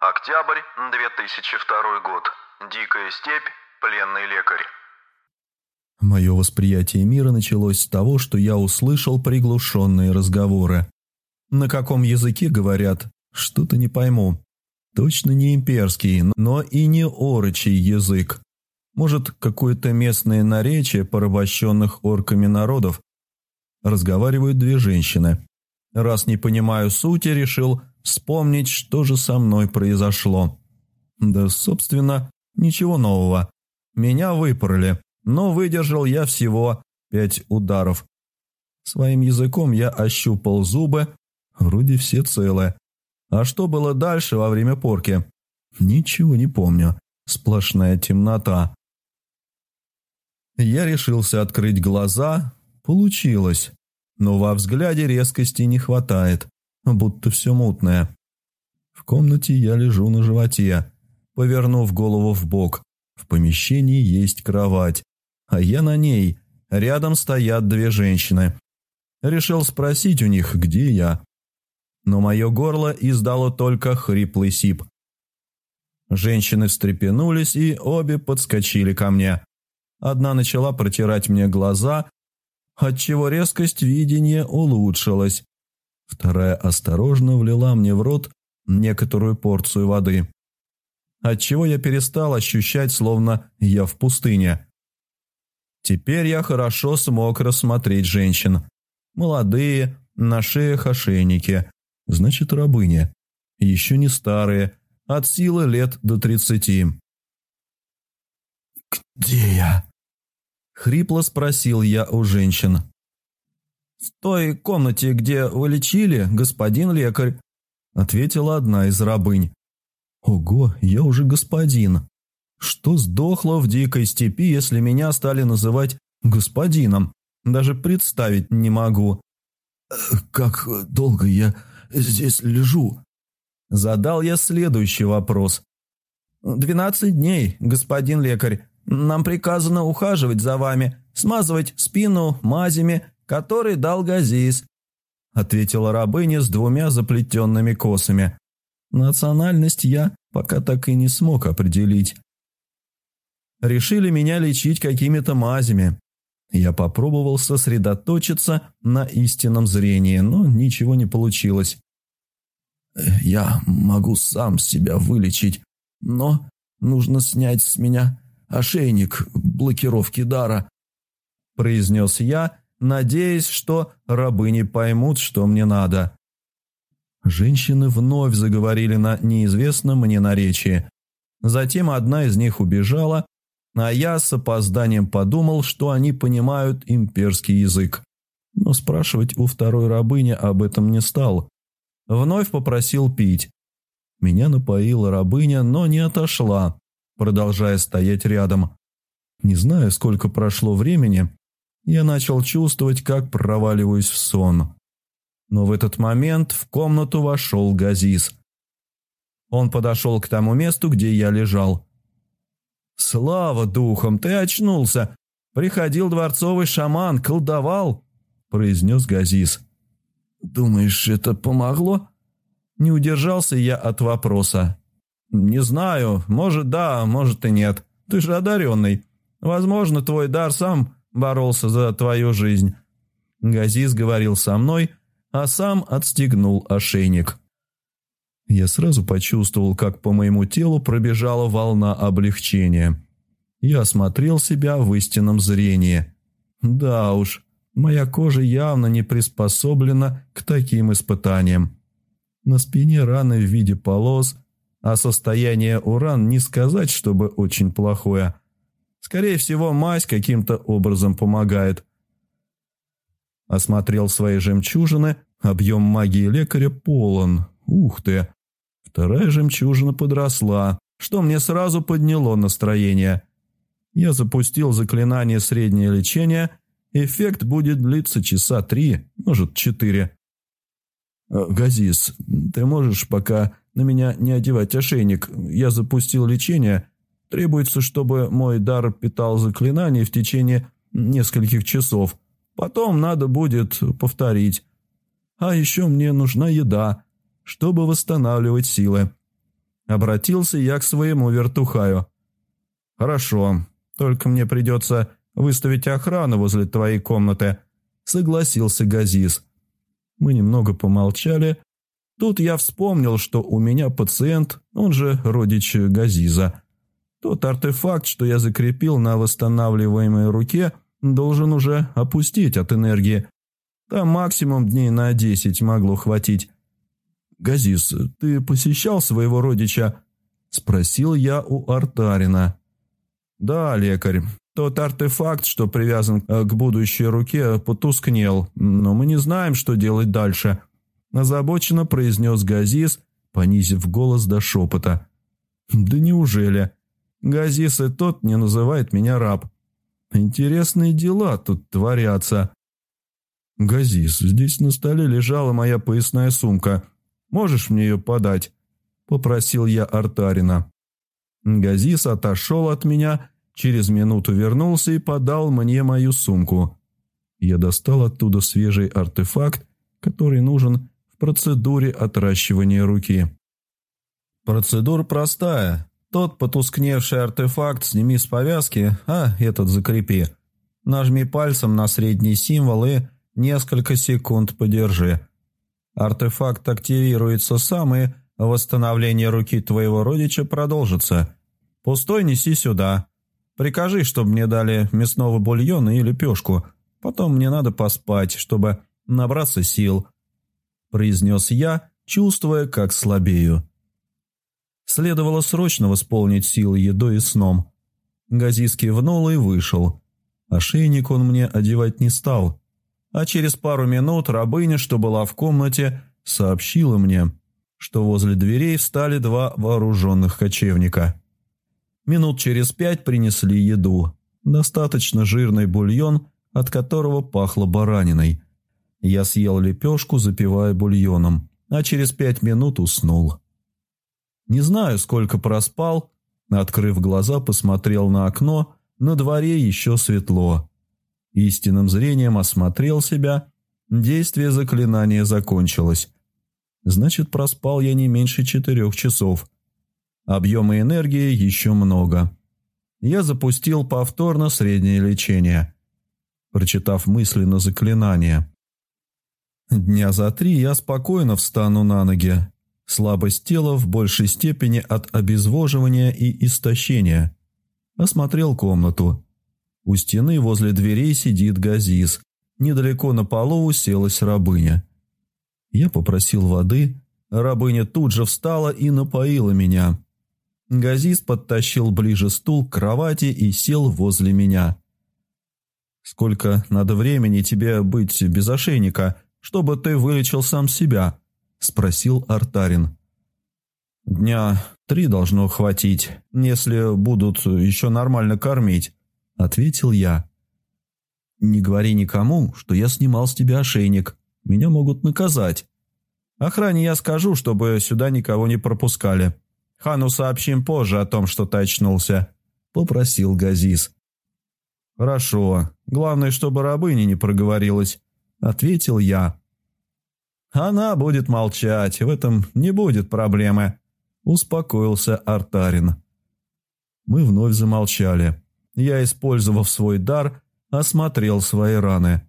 Октябрь 2002 год. Дикая степь. Пленный лекарь. Мое восприятие мира началось с того, что я услышал приглушенные разговоры. На каком языке говорят, что-то не пойму. Точно не имперский, но и не орочий язык. Может, какое-то местное наречие порабощенных орками народов. Разговаривают две женщины. Раз не понимаю сути, решил вспомнить, что же со мной произошло. Да, собственно, ничего нового. Меня выпороли, но выдержал я всего пять ударов. Своим языком я ощупал зубы, вроде все целы. А что было дальше во время порки? Ничего не помню. Сплошная темнота. Я решился открыть глаза. Получилось. Но во взгляде резкости не хватает. Будто все мутное. В комнате я лежу на животе, повернув голову в бок. В помещении есть кровать, а я на ней. Рядом стоят две женщины. Решил спросить у них, где я. Но мое горло издало только хриплый сип. Женщины встрепенулись и обе подскочили ко мне. Одна начала протирать мне глаза, отчего резкость видения улучшилась. Вторая осторожно влила мне в рот некоторую порцию воды отчего я перестал ощущать, словно я в пустыне. Теперь я хорошо смог рассмотреть женщин. Молодые, на шеях ошейники, значит рабыни. Еще не старые, от силы лет до тридцати. «Где я?» — хрипло спросил я у женщин. «В той комнате, где вы лечили, господин лекарь», — ответила одна из рабынь. Ого, я уже господин. Что сдохло в дикой степи, если меня стали называть господином? Даже представить не могу. Э, «Как долго я здесь лежу?» Задал я следующий вопрос. «Двенадцать дней, господин лекарь. Нам приказано ухаживать за вами, смазывать спину мазями, которые дал Газис», ответила рабыня с двумя заплетенными косами. Национальность я пока так и не смог определить. Решили меня лечить какими-то мазями. Я попробовал сосредоточиться на истинном зрении, но ничего не получилось. «Я могу сам себя вылечить, но нужно снять с меня ошейник блокировки дара», произнес я, надеясь, что рабы не поймут, что мне надо. Женщины вновь заговорили на неизвестном мне наречии. Затем одна из них убежала, а я с опозданием подумал, что они понимают имперский язык. Но спрашивать у второй рабыни об этом не стал. Вновь попросил пить. Меня напоила рабыня, но не отошла, продолжая стоять рядом. Не знаю, сколько прошло времени, я начал чувствовать, как проваливаюсь в сон. Но в этот момент в комнату вошел Газис. Он подошел к тому месту, где я лежал. «Слава духом, ты очнулся! Приходил дворцовый шаман, колдовал!» – произнес Газис. «Думаешь, это помогло?» Не удержался я от вопроса. «Не знаю, может да, может и нет. Ты же одаренный. Возможно, твой дар сам боролся за твою жизнь». Газис говорил со мной, а сам отстегнул ошейник. Я сразу почувствовал, как по моему телу пробежала волна облегчения. Я осмотрел себя в истинном зрении. Да уж, моя кожа явно не приспособлена к таким испытаниям. На спине раны в виде полос, а состояние уран не сказать, чтобы очень плохое. Скорее всего, мазь каким-то образом помогает – Осмотрел свои жемчужины, объем магии лекаря полон. Ух ты! Вторая жемчужина подросла, что мне сразу подняло настроение. Я запустил заклинание «Среднее лечение». Эффект будет длиться часа три, может, четыре. «Э, «Газис, ты можешь пока на меня не одевать ошейник? Я запустил лечение. Требуется, чтобы мой дар питал заклинание в течение нескольких часов. Потом надо будет повторить. А еще мне нужна еда, чтобы восстанавливать силы. Обратился я к своему вертухаю. «Хорошо, только мне придется выставить охрану возле твоей комнаты», — согласился Газис. Мы немного помолчали. Тут я вспомнил, что у меня пациент, он же родич Газиза. Тот артефакт, что я закрепил на восстанавливаемой руке, должен уже опустить от энергии. Там максимум дней на десять могло хватить. «Газис, ты посещал своего родича?» – спросил я у Артарина. «Да, лекарь. Тот артефакт, что привязан к будущей руке, потускнел, но мы не знаем, что делать дальше», – озабоченно произнес Газис, понизив голос до шепота. «Да неужели? Газис и тот не называет меня раб. Интересные дела тут творятся». «Газис, здесь на столе лежала моя поясная сумка. Можешь мне ее подать?» – попросил я Артарина. Газис отошел от меня, через минуту вернулся и подал мне мою сумку. Я достал оттуда свежий артефакт, который нужен в процедуре отращивания руки. Процедура простая. Тот потускневший артефакт сними с повязки, а этот закрепи. Нажми пальцем на средний символ и несколько секунд подержи. Артефакт активируется сам, и восстановление руки твоего родича продолжится. Пустой неси сюда. Прикажи, чтобы мне дали мясного бульона и лепешку. Потом мне надо поспать, чтобы набраться сил», – произнес я, чувствуя, как слабею. Следовало срочно восполнить силы едой и сном. Газис кивнул и вышел. Ошейник он мне одевать не стал – а через пару минут рабыня, что была в комнате, сообщила мне, что возле дверей встали два вооруженных кочевника. Минут через пять принесли еду, достаточно жирный бульон, от которого пахло бараниной. Я съел лепешку, запивая бульоном, а через пять минут уснул. Не знаю, сколько проспал, открыв глаза, посмотрел на окно, на дворе еще светло. Истинным зрением осмотрел себя. Действие заклинания закончилось. Значит, проспал я не меньше четырех часов. Объема энергии еще много. Я запустил повторно среднее лечение, прочитав мысленно заклинание. Дня за три я спокойно встану на ноги. Слабость тела в большей степени от обезвоживания и истощения. Осмотрел комнату. У стены возле дверей сидит Газис. Недалеко на полу уселась рабыня. Я попросил воды. Рабыня тут же встала и напоила меня. Газис подтащил ближе стул к кровати и сел возле меня. «Сколько надо времени тебе быть без ошейника, чтобы ты вылечил сам себя?» – спросил Артарин. «Дня три должно хватить, если будут еще нормально кормить», ответил я. «Не говори никому, что я снимал с тебя ошейник. Меня могут наказать. Охране я скажу, чтобы сюда никого не пропускали. Хану сообщим позже о том, что ты очнулся», — попросил Газис. «Хорошо. Главное, чтобы рабыня не проговорилась», — ответил я. «Она будет молчать, в этом не будет проблемы», — успокоился Артарин. Мы вновь замолчали я, использовав свой дар, осмотрел свои раны.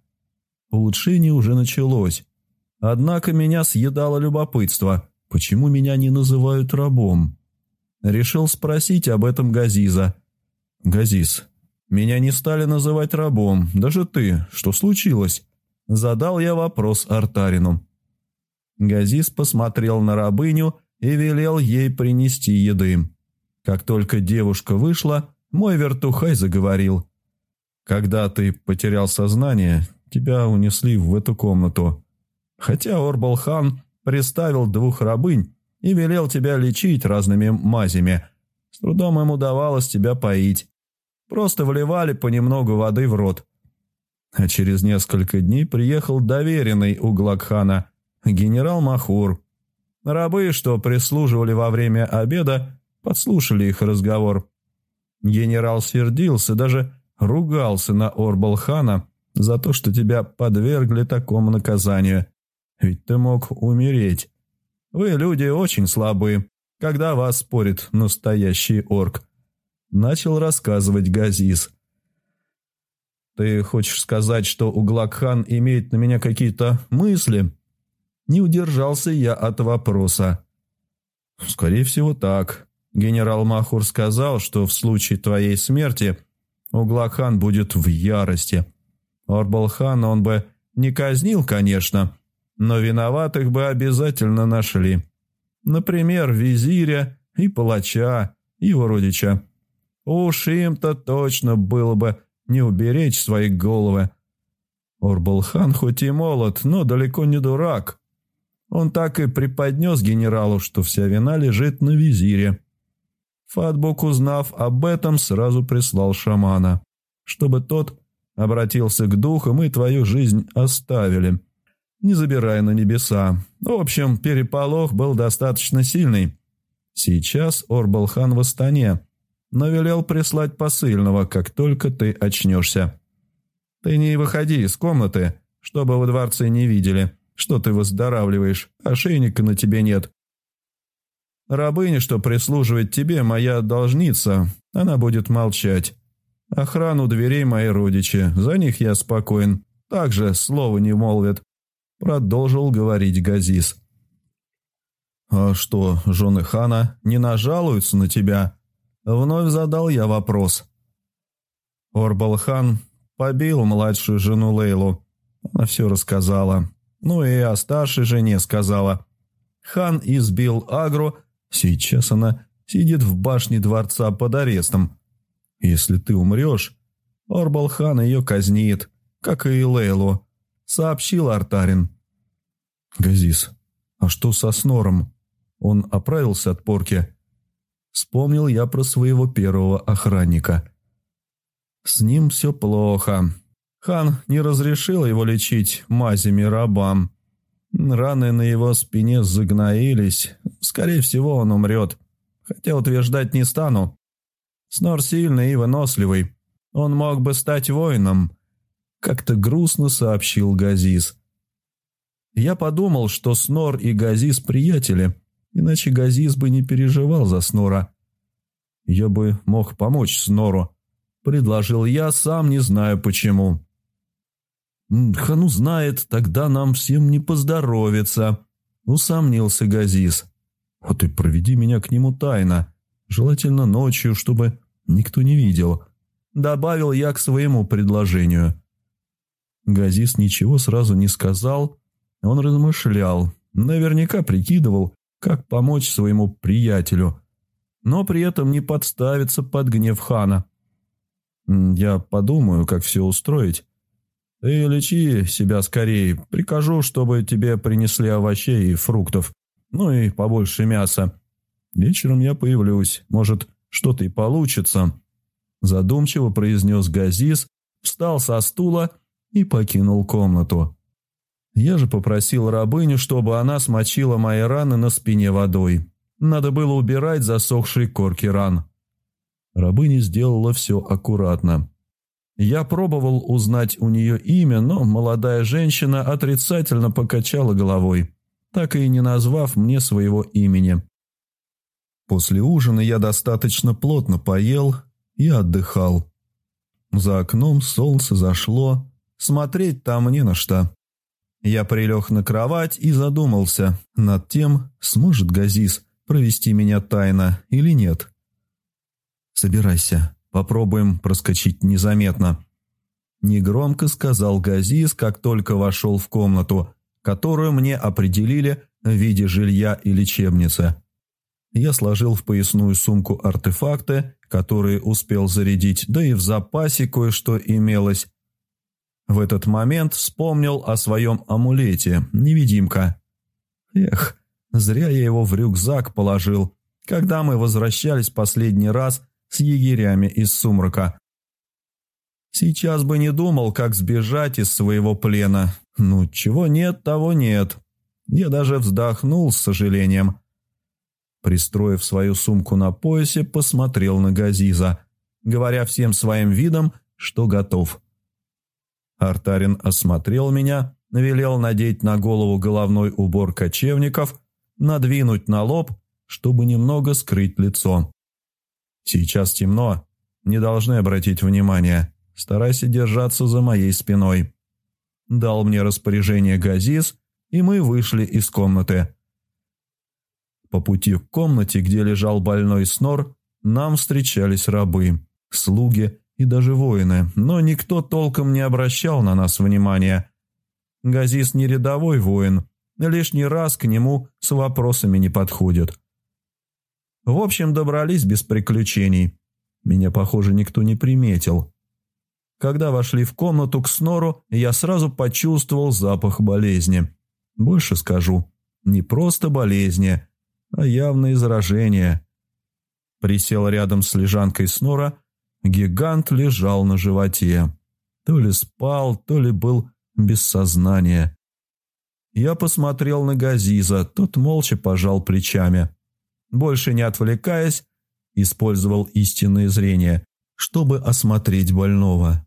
Улучшение уже началось. Однако меня съедало любопытство, почему меня не называют рабом. Решил спросить об этом Газиза. «Газиз, меня не стали называть рабом, даже ты. Что случилось?» Задал я вопрос Артарину. Газиз посмотрел на рабыню и велел ей принести еды. Как только девушка вышла, мой вертухай заговорил. Когда ты потерял сознание, тебя унесли в эту комнату. Хотя Орбалхан приставил двух рабынь и велел тебя лечить разными мазями. С трудом им удавалось тебя поить. Просто вливали понемногу воды в рот. А через несколько дней приехал доверенный у Глагхана, генерал Махур. Рабы, что прислуживали во время обеда, подслушали их разговор Генерал сердился, даже ругался на Орбалхана за то, что тебя подвергли такому наказанию. Ведь ты мог умереть. Вы люди очень слабые. когда вас спорит настоящий орк. Начал рассказывать Газис. «Ты хочешь сказать, что Углакхан имеет на меня какие-то мысли?» Не удержался я от вопроса. «Скорее всего, так. Генерал Махур сказал, что в случае твоей смерти Углакхан будет в ярости. Орбалхана он бы не казнил, конечно, но виноватых бы обязательно нашли. Например, визиря и палача, его родича. Уж им-то точно было бы не уберечь свои головы. Орбалхан хоть и молод, но далеко не дурак. Он так и преподнес генералу, что вся вина лежит на визире. Фатбук, узнав об этом, сразу прислал шамана, чтобы тот обратился к духам и твою жизнь оставили, не забирая на небеса. В общем, переполох был достаточно сильный. Сейчас Орбалхан в Астане, но велел прислать посыльного, как только ты очнешься. Ты не выходи из комнаты, чтобы во дворце не видели, что ты выздоравливаешь, ошейника на тебе нет. Рабыня, что прислуживает тебе, моя должница, она будет молчать. Охрану дверей мои родичи, за них я спокоен, также слова не молвят. Продолжил говорить Газис. «А что, жены хана не нажалуются на тебя?» Вновь задал я вопрос. Орбал-хан побил младшую жену Лейлу. Она все рассказала. Ну и о старшей жене сказала. Хан избил Агру, сейчас она сидит в башне дворца под арестом. Если ты умрешь, Орбалхан ее казнит, как и Лейлу, сообщил Артарин. Газис, а что со Снором? Он оправился от порки. Вспомнил я про своего первого охранника. С ним все плохо. Хан не разрешил его лечить мазями рабам. Раны на его спине загноились. Скорее всего, он умрет. Хотя утверждать не стану. Снор сильный и выносливый. Он мог бы стать воином», — как-то грустно сообщил Газис. Я подумал, что Снор и Газис приятели, иначе Газис бы не переживал за Снора. Я бы мог помочь Снору, предложил я, сам не знаю почему. «Хану знает, тогда нам всем не поздоровится», — усомнился Газис. «Вот и проведи меня к нему тайно, желательно ночью, чтобы никто не видел. Добавил я к своему предложению. Газис ничего сразу не сказал, он размышлял, наверняка прикидывал, как помочь своему приятелю, но при этом не подставиться под гнев хана. «Я подумаю, как все устроить. Ты лечи себя скорее, прикажу, чтобы тебе принесли овощей и фруктов, ну и побольше мяса. Вечером я появлюсь, может, что-то и получится», – задумчиво произнес Газис, встал со стула и покинул комнату. Я же попросил рабыню, чтобы она смочила мои раны на спине водой. Надо было убирать засохшие корки ран. Рабыня сделала все аккуратно. Я пробовал узнать у нее имя, но молодая женщина отрицательно покачала головой, так и не назвав мне своего имени. После ужина я достаточно плотно поел и отдыхал. За окном солнце зашло, смотреть там не на что. Я прилег на кровать и задумался над тем, сможет Газис провести меня тайно или нет. «Собирайся, попробуем проскочить незаметно», – негромко сказал Газис, как только вошел в комнату, которую мне определили в виде жилья и лечебницы. Я сложил в поясную сумку артефакты, которые успел зарядить, да и в запасе кое-что имелось. В этот момент вспомнил о своем амулете, невидимка. Эх, зря я его в рюкзак положил, когда мы возвращались последний раз с егерями из сумрака. Сейчас бы не думал, как сбежать из своего плена. Ну, чего нет, того нет. Я даже вздохнул с сожалением. Пристроив свою сумку на поясе, посмотрел на Газиза, говоря всем своим видом, что готов. Артарин осмотрел меня, велел надеть на голову головной убор кочевников, надвинуть на лоб чтобы немного скрыть лицо. «Сейчас темно. Не должны обратить внимания. Старайся держаться за моей спиной». Дал мне распоряжение Газис, и мы вышли из комнаты. По пути к комнате, где лежал больной снор, нам встречались рабы, слуги и даже воины, но никто толком не обращал на нас внимания. Газис не рядовой воин, лишний раз к нему с вопросами не подходит. В общем, добрались без приключений. Меня, похоже, никто не приметил. Когда вошли в комнату к Снору, я сразу почувствовал запах болезни. Больше скажу, не просто болезни, а явное заражение. Присел рядом с лежанкой Снора, гигант лежал на животе. То ли спал, то ли был без сознания. Я посмотрел на Газиза, тот молча пожал плечами. Больше не отвлекаясь, использовал истинное зрение, чтобы осмотреть больного.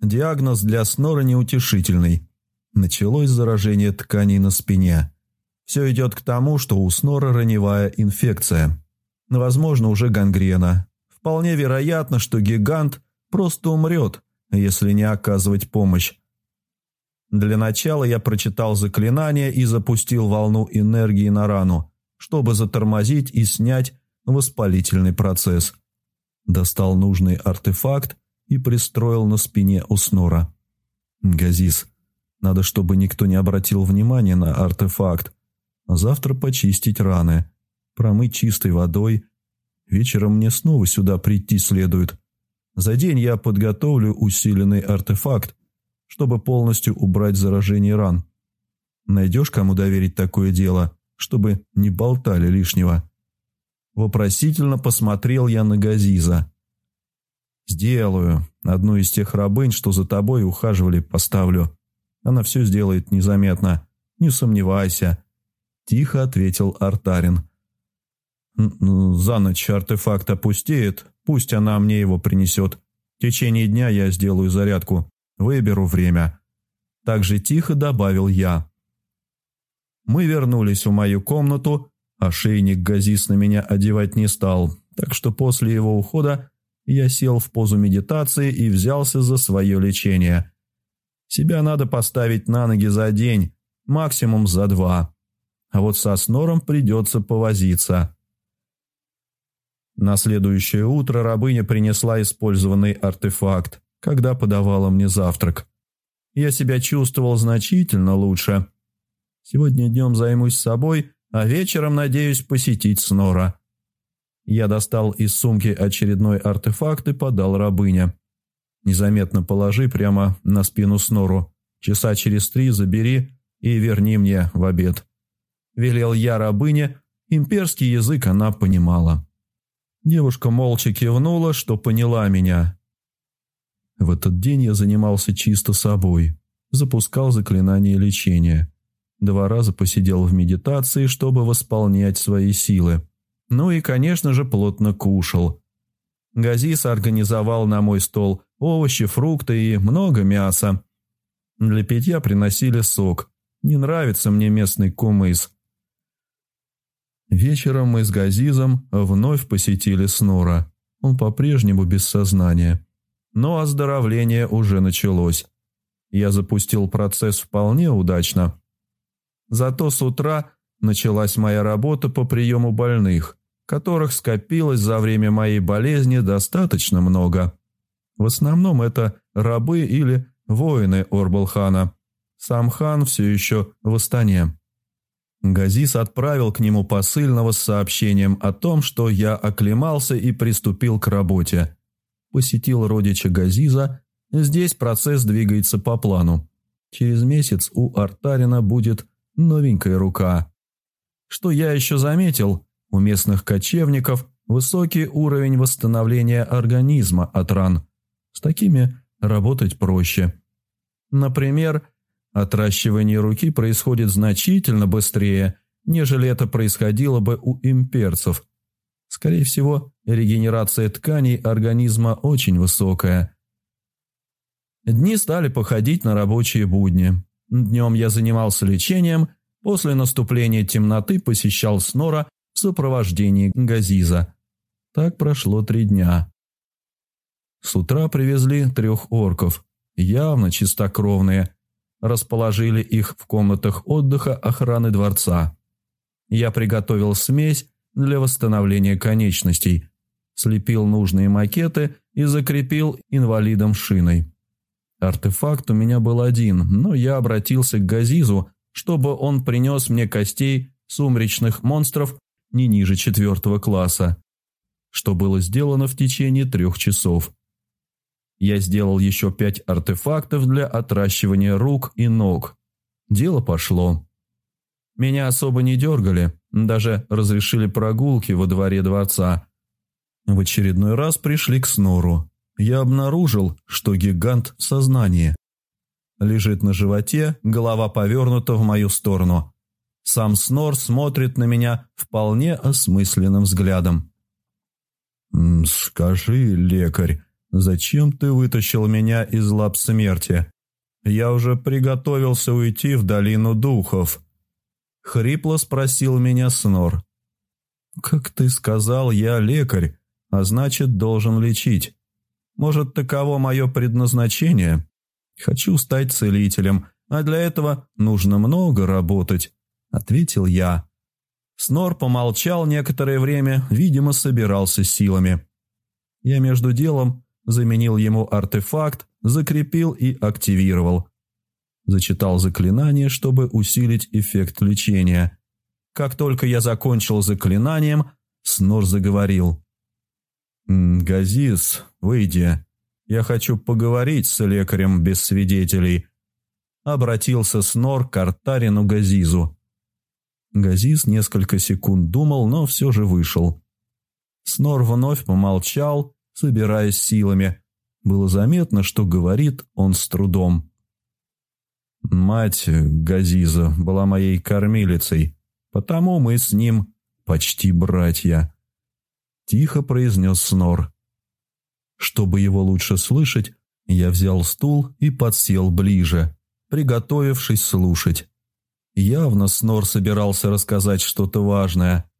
Диагноз для Снора неутешительный. Началось заражение тканей на спине. Все идет к тому, что у Снора раневая инфекция. Возможно, уже гангрена. Вполне вероятно, что гигант просто умрет, если не оказывать помощь. Для начала я прочитал заклинание и запустил волну энергии на рану чтобы затормозить и снять воспалительный процесс. Достал нужный артефакт и пристроил на спине у снора. «Газис, надо, чтобы никто не обратил внимания на артефакт. А завтра почистить раны, промыть чистой водой. Вечером мне снова сюда прийти следует. За день я подготовлю усиленный артефакт, чтобы полностью убрать заражение ран. Найдешь, кому доверить такое дело?» Чтобы не болтали лишнего. Вопросительно посмотрел я на Газиза. «Сделаю. Одну из тех рабынь, что за тобой ухаживали, поставлю. Она все сделает незаметно. Не сомневайся», – тихо ответил Артарин. «За ночь артефакт опустеет, пусть она мне его принесет. В течение дня я сделаю зарядку. Выберу время». Так же тихо добавил я. Мы вернулись в мою комнату, ошейник Газис на меня одевать не стал, так что после его ухода я сел в позу медитации и взялся за свое лечение. Себя надо поставить на ноги за день, максимум за два. А вот со снором придется повозиться. На следующее утро рабыня принесла использованный артефакт, когда подавала мне завтрак. Я себя чувствовал значительно лучше – Сегодня днем займусь собой, а вечером надеюсь посетить Снора. Я достал из сумки очередной артефакт и подал рабыня. Незаметно положи прямо на спину Снору. Часа через три забери и верни мне в обед. Велел я рабыне, имперский язык она понимала. Девушка молча кивнула, что поняла меня. В этот день я занимался чисто собой, запускал заклинание лечения. Два раза посидел в медитации, чтобы восполнять свои силы. Ну и, конечно же, плотно кушал. Газис организовал на мой стол овощи, фрукты и много мяса. Для питья приносили сок. Не нравится мне местный кумыс. Вечером мы с Газизом вновь посетили Снора. Он по-прежнему без сознания. Но оздоровление уже началось. Я запустил процесс вполне удачно. Зато с утра началась моя работа по приему больных, которых скопилось за время моей болезни достаточно много. В основном это рабы или воины Орбалхана. Сам хан все еще в Астане. Газис отправил к нему посыльного с сообщением о том, что я оклемался и приступил к работе. Посетил родича Газиза. Здесь процесс двигается по плану. Через месяц у Артарина будет новенькая рука. Что я еще заметил, у местных кочевников высокий уровень восстановления организма от ран. С такими работать проще. Например, отращивание руки происходит значительно быстрее, нежели это происходило бы у имперцев. Скорее всего, регенерация тканей организма очень высокая. Дни стали походить на рабочие будни. Днем я занимался лечением, после наступления темноты посещал Снора в сопровождении Газиза. Так прошло три дня. С утра привезли трех орков, явно чистокровные. Расположили их в комнатах отдыха охраны дворца. Я приготовил смесь для восстановления конечностей, слепил нужные макеты и закрепил инвалидом шиной. Артефакт у меня был один, но я обратился к Газизу, чтобы он принес мне костей сумречных монстров не ниже четвертого класса, что было сделано в течение трех часов. Я сделал еще пять артефактов для отращивания рук и ног. Дело пошло. Меня особо не дергали, даже разрешили прогулки во дворе дворца. В очередной раз пришли к Снору. Я обнаружил, что гигант в сознании. Лежит на животе, голова повернута в мою сторону. Сам Снор смотрит на меня вполне осмысленным взглядом. «Скажи, лекарь, зачем ты вытащил меня из лап смерти? Я уже приготовился уйти в долину духов». Хрипло спросил меня Снор. «Как ты сказал, я лекарь, а значит, должен лечить. Может, таково мое предназначение? Хочу стать целителем, а для этого нужно много работать», — ответил я. Снор помолчал некоторое время, видимо, собирался силами. Я между делом заменил ему артефакт, закрепил и активировал. Зачитал заклинание, чтобы усилить эффект лечения. Как только я закончил заклинанием, Снор заговорил. «Газис, выйди. Я хочу поговорить с лекарем без свидетелей». Обратился Снор к Артарину Газизу. Газис несколько секунд думал, но все же вышел. Снор вновь помолчал, собираясь силами. Было заметно, что говорит он с трудом. Мать Газиза была моей кормилицей, потому мы с ним почти братья. Тихо произнес Снор. Чтобы его лучше слышать, я взял стул и подсел ближе, приготовившись слушать. Явно Снор собирался рассказать что-то важное.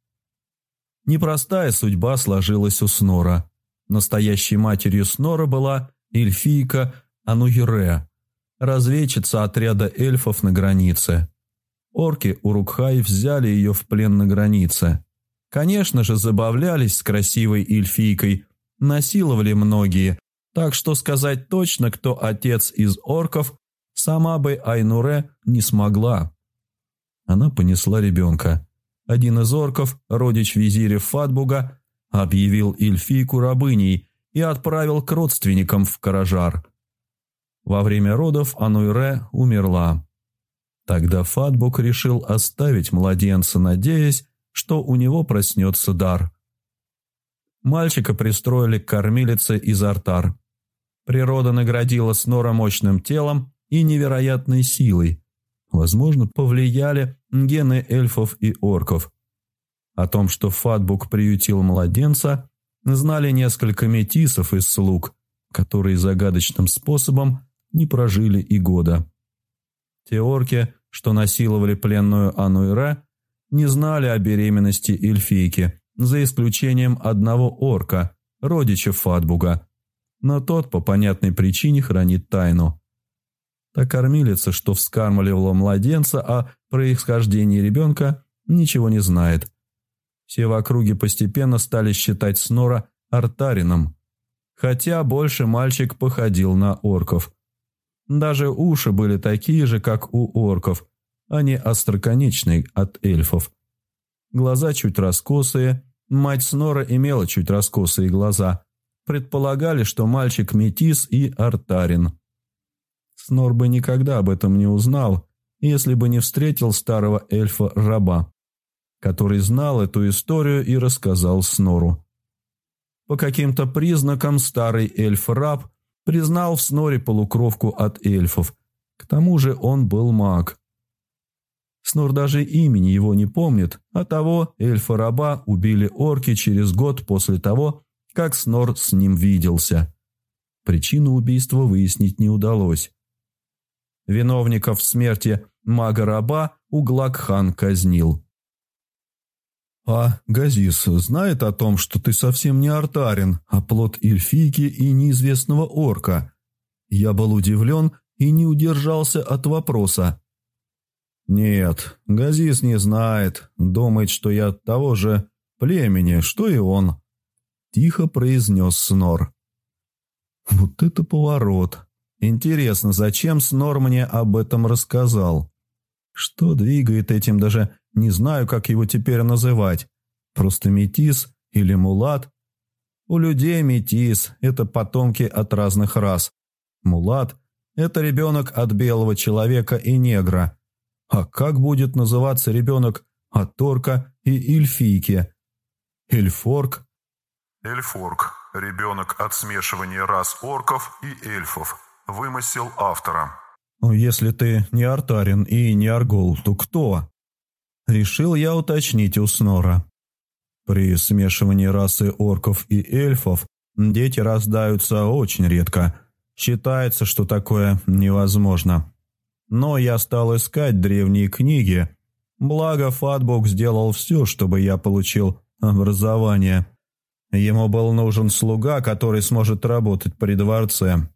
Непростая судьба сложилась у Снора. Настоящей матерью Снора была эльфийка Ануюре, разведчица отряда эльфов на границе. Орки Урукхай взяли ее в плен на границе. Конечно же, забавлялись с красивой эльфийкой, насиловали многие, так что сказать точно, кто отец из орков, сама бы Айнуре не смогла. Она понесла ребенка. Один из орков, родич визиря Фатбуга, объявил эльфийку рабыней и отправил к родственникам в Каражар – во время родов Ануйре умерла. Тогда Фатбук решил оставить младенца, надеясь, что у него проснется дар. Мальчика пристроили к кормилице из Артар. Природа наградила Снора мощным телом и невероятной силой. Возможно, повлияли гены эльфов и орков. О том, что Фатбук приютил младенца, знали несколько метисов из слуг, которые загадочным способом не прожили и года. Те орки, что насиловали пленную Ануэра, не знали о беременности эльфийки, за исключением одного орка, родича Фатбуга, но тот по понятной причине хранит тайну. Та кормилица, что вскармливала младенца о происхождении ребенка, ничего не знает. Все в округе постепенно стали считать Снора артарином, хотя больше мальчик походил на орков. Даже уши были такие же, как у орков, а не остроконечные от эльфов. Глаза чуть раскосые, мать Снора имела чуть раскосые глаза. Предполагали, что мальчик метис и артарин. Снор бы никогда об этом не узнал, если бы не встретил старого эльфа-раба, который знал эту историю и рассказал Снору. По каким-то признакам старый эльф-раб признал в Сноре полукровку от эльфов. К тому же он был маг. Снор даже имени его не помнит, а того эльфа-раба убили орки через год после того, как Снор с ним виделся. Причину убийства выяснить не удалось. Виновников смерти мага-раба Углакхан казнил. «А Газис знает о том, что ты совсем не артарин, а плод эльфийки и неизвестного орка?» Я был удивлен и не удержался от вопроса. «Нет, Газис не знает, думает, что я того же племени, что и он», – тихо произнес Снор. «Вот это поворот! Интересно, зачем Снор мне об этом рассказал? Что двигает этим даже не знаю, как его теперь называть. Просто метис или мулат? У людей метис – это потомки от разных рас. Мулат – это ребенок от белого человека и негра. А как будет называться ребенок от торка и эльфийки? Эльфорк? Эльфорк – ребенок от смешивания рас орков и эльфов. Вымысел автора. Если ты не артарин и не аргол, то кто? Решил я уточнить у Снора. При смешивании расы орков и эльфов дети рождаются очень редко. Считается, что такое невозможно. Но я стал искать древние книги. Благо Фатбук сделал все, чтобы я получил образование. Ему был нужен слуга, который сможет работать при дворце.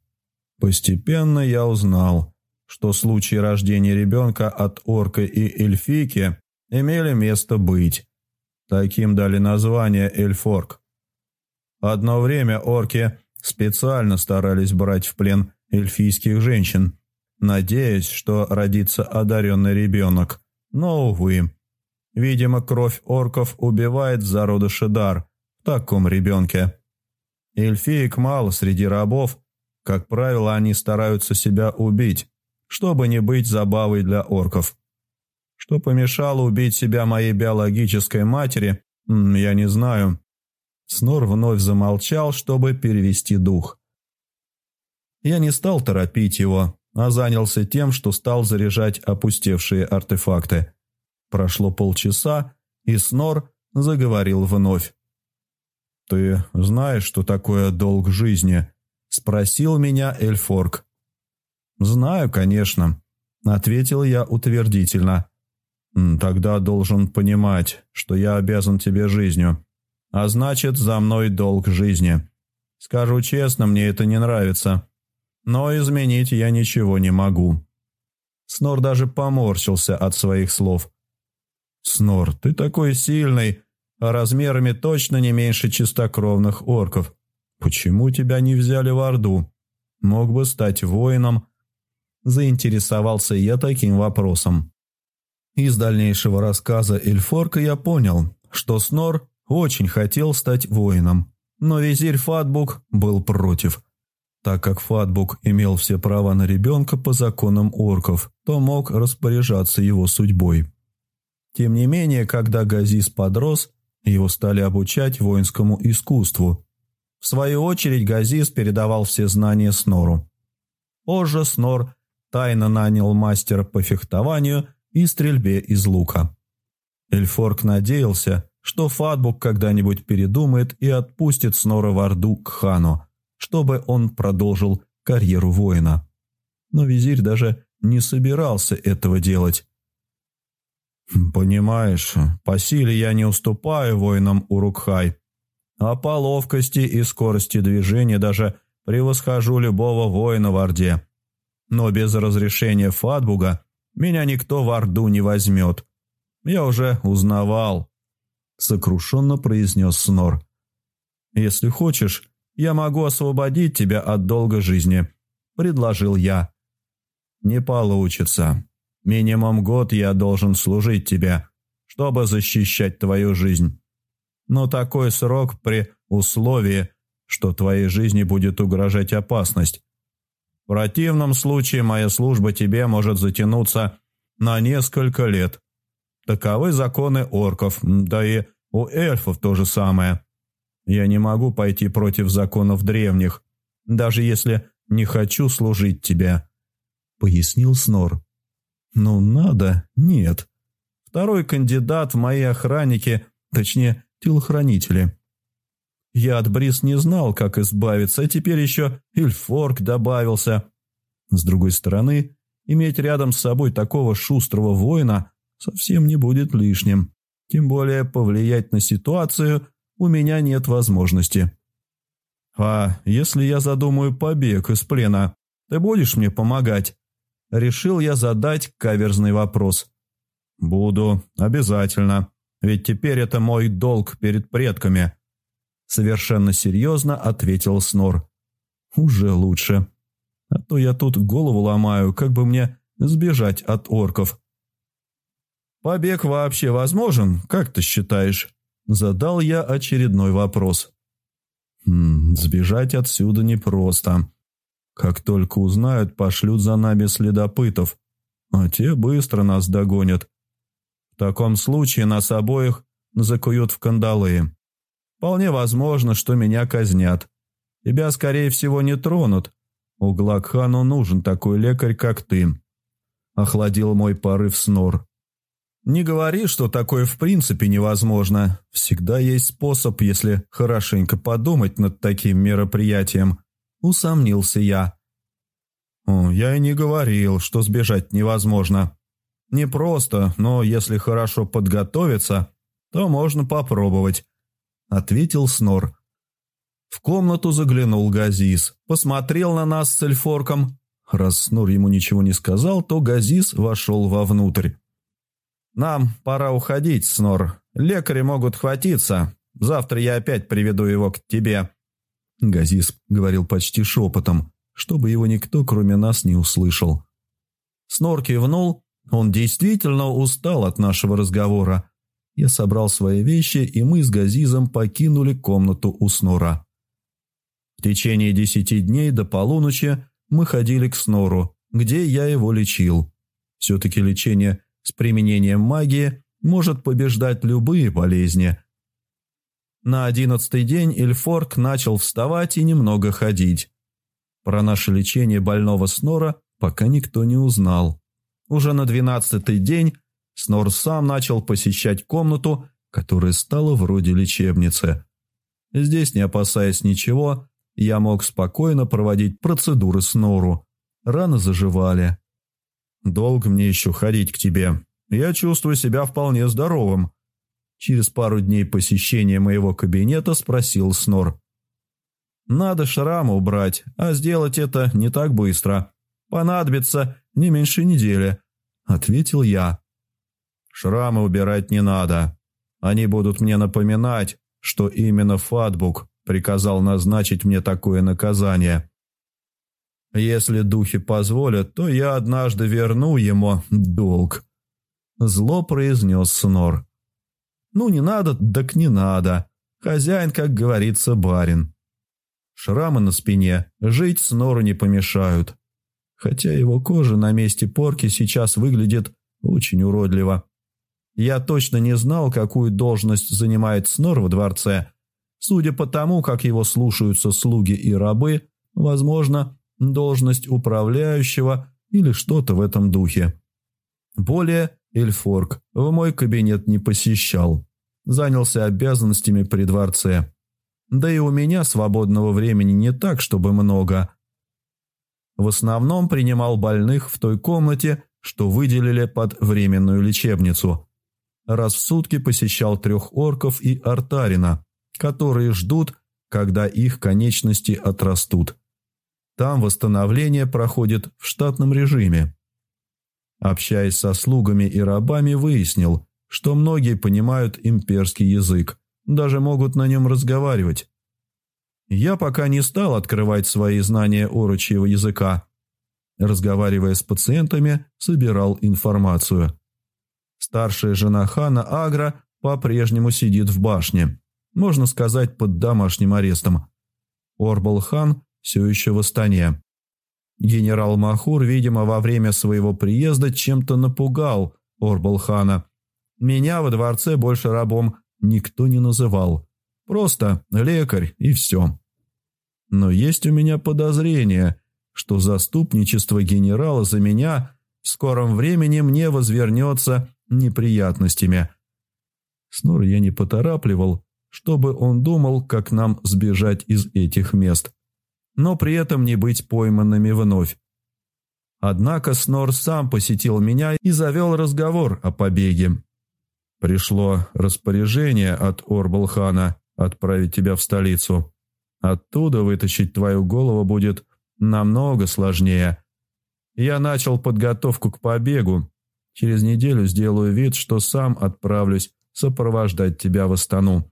Постепенно я узнал, что случаи рождения ребенка от орка и эльфийки имели место быть. Таким дали название Эльфорк. Одно время орки специально старались брать в плен эльфийских женщин, надеясь, что родится одаренный ребенок. Но, увы, видимо, кровь орков убивает зародыши дар в таком ребенке. Эльфиек мало среди рабов, как правило, они стараются себя убить, чтобы не быть забавой для орков. Что помешало убить себя моей биологической матери, я не знаю. Снор вновь замолчал, чтобы перевести дух. Я не стал торопить его, а занялся тем, что стал заряжать опустевшие артефакты. Прошло полчаса, и Снор заговорил вновь. «Ты знаешь, что такое долг жизни?» – спросил меня Эльфорг. «Знаю, конечно», – ответил я утвердительно. «Тогда должен понимать, что я обязан тебе жизнью. А значит, за мной долг жизни. Скажу честно, мне это не нравится. Но изменить я ничего не могу». Снор даже поморщился от своих слов. «Снор, ты такой сильный, а размерами точно не меньше чистокровных орков. Почему тебя не взяли в Орду? Мог бы стать воином». Заинтересовался я таким вопросом. Из дальнейшего рассказа Эльфорка я понял, что Снор очень хотел стать воином, но визирь Фатбук был против. Так как Фатбук имел все права на ребенка по законам орков, то мог распоряжаться его судьбой. Тем не менее, когда Газис подрос, его стали обучать воинскому искусству. В свою очередь Газис передавал все знания Снору. Позже Снор тайно нанял мастера по фехтованию – и стрельбе из лука. Эльфорк надеялся, что Фатбук когда-нибудь передумает и отпустит Снора в Орду к хану, чтобы он продолжил карьеру воина. Но визирь даже не собирался этого делать. «Понимаешь, по силе я не уступаю воинам Урукхай, а по ловкости и скорости движения даже превосхожу любого воина в Орде. Но без разрешения Фатбуга меня никто в Орду не возьмет. Я уже узнавал», — сокрушенно произнес Снор. «Если хочешь, я могу освободить тебя от долга жизни», — предложил я. «Не получится. Минимум год я должен служить тебе, чтобы защищать твою жизнь. Но такой срок при условии, что твоей жизни будет угрожать опасность. В противном случае моя служба тебе может затянуться на несколько лет. Таковы законы орков, да и у эльфов то же самое. Я не могу пойти против законов древних, даже если не хочу служить тебе», — пояснил Снор. «Ну, надо? Нет. Второй кандидат в мои охранники, точнее, телохранители. Я от Брис не знал, как избавиться, а теперь еще Ильфорк добавился. С другой стороны, иметь рядом с собой такого шустрого воина совсем не будет лишним. Тем более повлиять на ситуацию у меня нет возможности. «А если я задумаю побег из плена, ты будешь мне помогать?» Решил я задать каверзный вопрос. «Буду, обязательно. Ведь теперь это мой долг перед предками». Совершенно серьезно ответил Снор. «Уже лучше. А то я тут голову ломаю, как бы мне сбежать от орков». «Побег вообще возможен, как ты считаешь?» Задал я очередной вопрос. «Хм, «Сбежать отсюда непросто. Как только узнают, пошлют за нами следопытов, а те быстро нас догонят. В таком случае нас обоих закуют в кандалы. Вполне возможно, что меня казнят. Тебя, скорее всего, не тронут. Углакхану нужен такой лекарь, как ты». Охладил мой порыв снор. Не говори, что такое в принципе невозможно. Всегда есть способ, если хорошенько подумать над таким мероприятием. Усомнился я. Я и не говорил, что сбежать невозможно. Не просто, но если хорошо подготовиться, то можно попробовать. Ответил Снор. В комнату заглянул Газис, посмотрел на нас с Эльфорком. Раз Снор ему ничего не сказал, то Газис вошел вовнутрь. «Нам пора уходить, Снор. Лекари могут хватиться. Завтра я опять приведу его к тебе». Газис говорил почти шепотом, чтобы его никто, кроме нас, не услышал. Снор кивнул. Он действительно устал от нашего разговора. Я собрал свои вещи, и мы с Газизом покинули комнату у Снора. В течение десяти дней до полуночи мы ходили к Снору, где я его лечил. Все-таки лечение с применением магии может побеждать любые болезни. На одиннадцатый день Эльфорк начал вставать и немного ходить. Про наше лечение больного Снора пока никто не узнал. Уже на двенадцатый день Снор сам начал посещать комнату, которая стала вроде лечебницы. Здесь, не опасаясь ничего, я мог спокойно проводить процедуры Снору. Раны заживали. Долго мне еще ходить к тебе. Я чувствую себя вполне здоровым. Через пару дней посещения моего кабинета спросил Снор. Надо шрамы убрать, а сделать это не так быстро. Понадобится не меньше недели, ответил я. Шрамы убирать не надо. Они будут мне напоминать, что именно Фатбук приказал назначить мне такое наказание. Если духи позволят, то я однажды верну ему долг. Зло произнес Снор. Ну, не надо, так не надо. Хозяин, как говорится, барин. Шрамы на спине жить Снору не помешают. Хотя его кожа на месте порки сейчас выглядит очень уродливо. Я точно не знал, какую должность занимает Снор во дворце. Судя по тому, как его слушаются слуги и рабы, возможно, должность управляющего или что-то в этом духе. Более Эльфорг в мой кабинет не посещал. Занялся обязанностями при дворце. Да и у меня свободного времени не так, чтобы много. В основном принимал больных в той комнате, что выделили под временную лечебницу. Раз в сутки посещал трех орков и артарина, которые ждут, когда их конечности отрастут. Там восстановление проходит в штатном режиме. Общаясь со слугами и рабами, выяснил, что многие понимают имперский язык, даже могут на нем разговаривать. Я пока не стал открывать свои знания орочьего языка. Разговаривая с пациентами, собирал информацию. Старшая жена хана Агра по-прежнему сидит в башне, можно сказать, под домашним арестом. Орбал хан все еще в Астане. Генерал Махур, видимо, во время своего приезда чем-то напугал Орбалхана. Меня во дворце больше рабом никто не называл. Просто лекарь и все. Но есть у меня подозрение, что заступничество генерала за меня в скором времени мне возвернется неприятностями. Снор я не поторапливал, чтобы он думал, как нам сбежать из этих мест но при этом не быть пойманными вновь. Однако Снор сам посетил меня и завел разговор о побеге. Пришло распоряжение от Орбалхана отправить тебя в столицу. Оттуда вытащить твою голову будет намного сложнее. Я начал подготовку к побегу. Через неделю сделаю вид, что сам отправлюсь сопровождать тебя в Астану.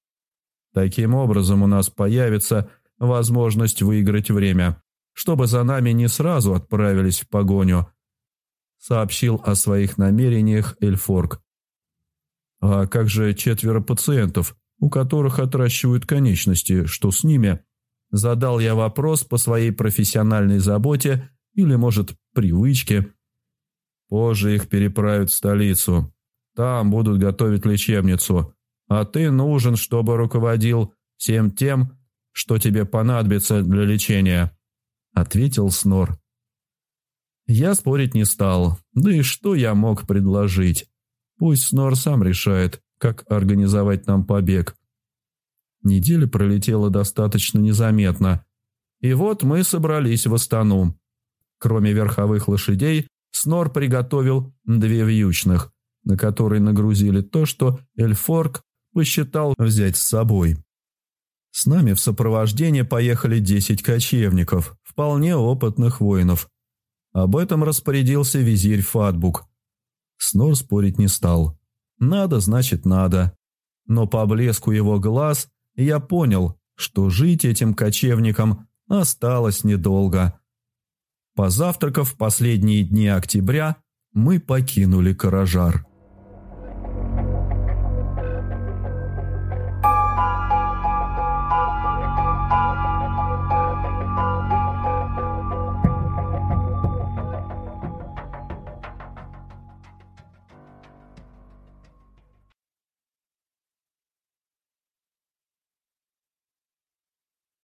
Таким образом у нас появится возможность выиграть время, чтобы за нами не сразу отправились в погоню. Сообщил о своих намерениях Эльфорг. А как же четверо пациентов, у которых отращивают конечности, что с ними? Задал я вопрос по своей профессиональной заботе или, может, привычке. Позже их переправят в столицу. Там будут готовить лечебницу. А ты нужен, чтобы руководил всем тем, что тебе понадобится для лечения», — ответил Снор. Я спорить не стал. Да и что я мог предложить? Пусть Снор сам решает, как организовать нам побег. Неделя пролетела достаточно незаметно. И вот мы собрались в Астану. Кроме верховых лошадей, Снор приготовил две вьючных, на которые нагрузили то, что Эльфорг посчитал взять с собой. С нами в сопровождение поехали десять кочевников, вполне опытных воинов. Об этом распорядился визирь Фатбук. Снор спорить не стал. Надо, значит, надо. Но по блеску его глаз я понял, что жить этим кочевникам осталось недолго. Позавтракав последние дни октября, мы покинули Каражар.